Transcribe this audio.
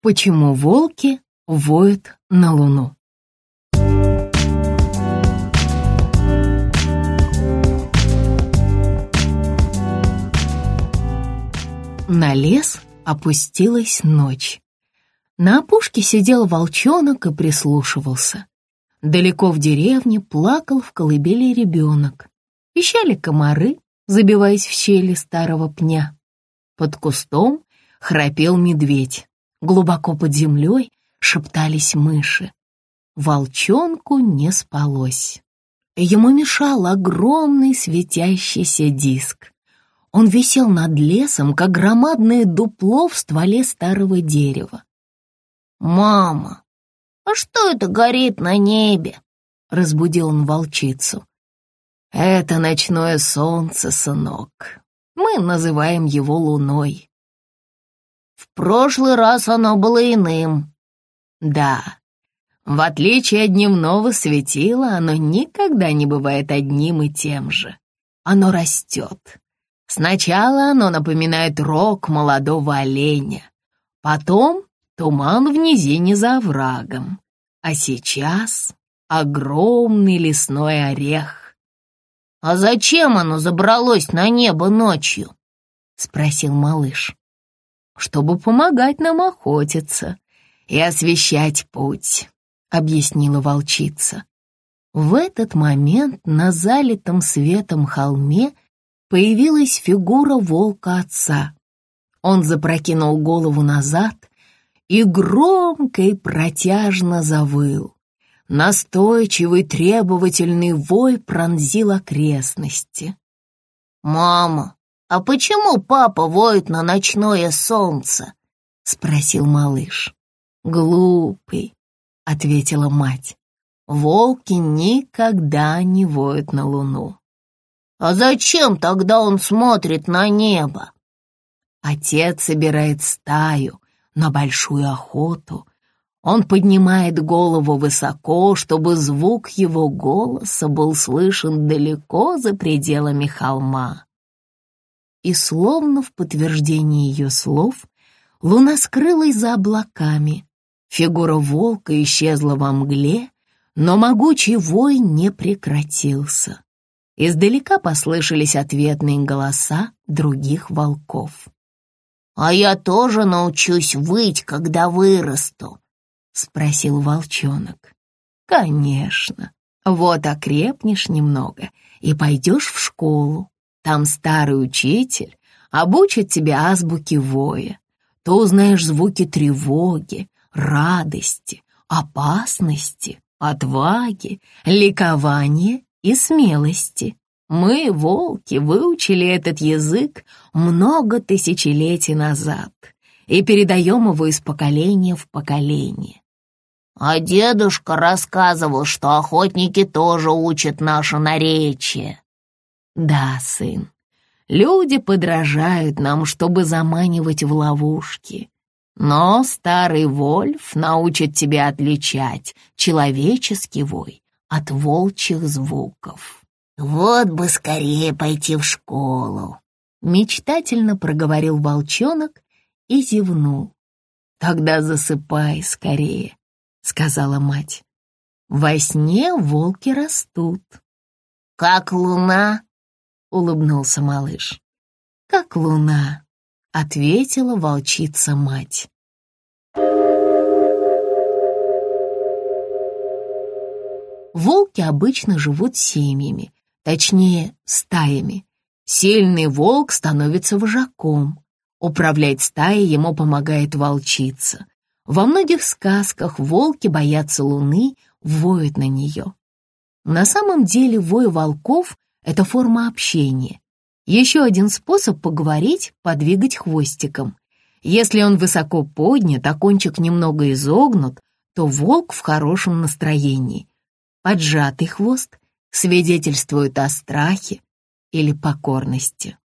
Почему волки воют на луну? На лес опустилась ночь. На опушке сидел волчонок и прислушивался. Далеко в деревне плакал в колыбели ребенок. Пищали комары, забиваясь в щели старого пня. Под кустом храпел медведь. Глубоко под землей шептались мыши. Волчонку не спалось. Ему мешал огромный светящийся диск. Он висел над лесом, как громадное дупло в стволе старого дерева. «Мама, а что это горит на небе?» — разбудил он волчицу. «Это ночное солнце, сынок. Мы называем его луной. Прошлый раз оно было иным. Да, в отличие от дневного светила, оно никогда не бывает одним и тем же. Оно растет. Сначала оно напоминает рог молодого оленя, потом туман в низине за оврагом, а сейчас огромный лесной орех. «А зачем оно забралось на небо ночью?» — спросил малыш чтобы помогать нам охотиться и освещать путь», — объяснила волчица. В этот момент на залитом светом холме появилась фигура волка отца. Он запрокинул голову назад и громко и протяжно завыл. Настойчивый требовательный вой пронзил окрестности. «Мама, «А почему папа воет на ночное солнце?» — спросил малыш. «Глупый», — ответила мать. «Волки никогда не воют на луну». «А зачем тогда он смотрит на небо?» Отец собирает стаю на большую охоту. Он поднимает голову высоко, чтобы звук его голоса был слышен далеко за пределами холма и словно в подтверждение ее слов луна скрылась за облаками. Фигура волка исчезла во мгле, но могучий вой не прекратился. Издалека послышались ответные голоса других волков. «А я тоже научусь выть, когда вырасту», — спросил волчонок. «Конечно. Вот окрепнешь немного и пойдешь в школу. Там старый учитель обучит тебя азбуке воя. Ты узнаешь звуки тревоги, радости, опасности, отваги, ликования и смелости. Мы, волки, выучили этот язык много тысячелетий назад и передаем его из поколения в поколение. А дедушка рассказывал, что охотники тоже учат наше наречие. Да, сын, люди подражают нам, чтобы заманивать в ловушки. Но старый Вольф научит тебя отличать человеческий вой от волчьих звуков. «Вот бы скорее пойти в школу!» Мечтательно проговорил волчонок и зевнул. «Тогда засыпай скорее», — сказала мать. «Во сне волки растут». «Как луна?» — улыбнулся малыш. «Как луна», — ответила волчица-мать. Волки обычно живут семьями, точнее, стаями. Сильный волк становится вожаком. Управлять стаей ему помогает волчица. Во многих сказках волки боятся луны, воют на нее. На самом деле вой волков это форма общения. Еще один способ поговорить — подвигать хвостиком. Если он высоко поднят, а кончик немного изогнут, то волк в хорошем настроении. Поджатый хвост свидетельствует о страхе или покорности.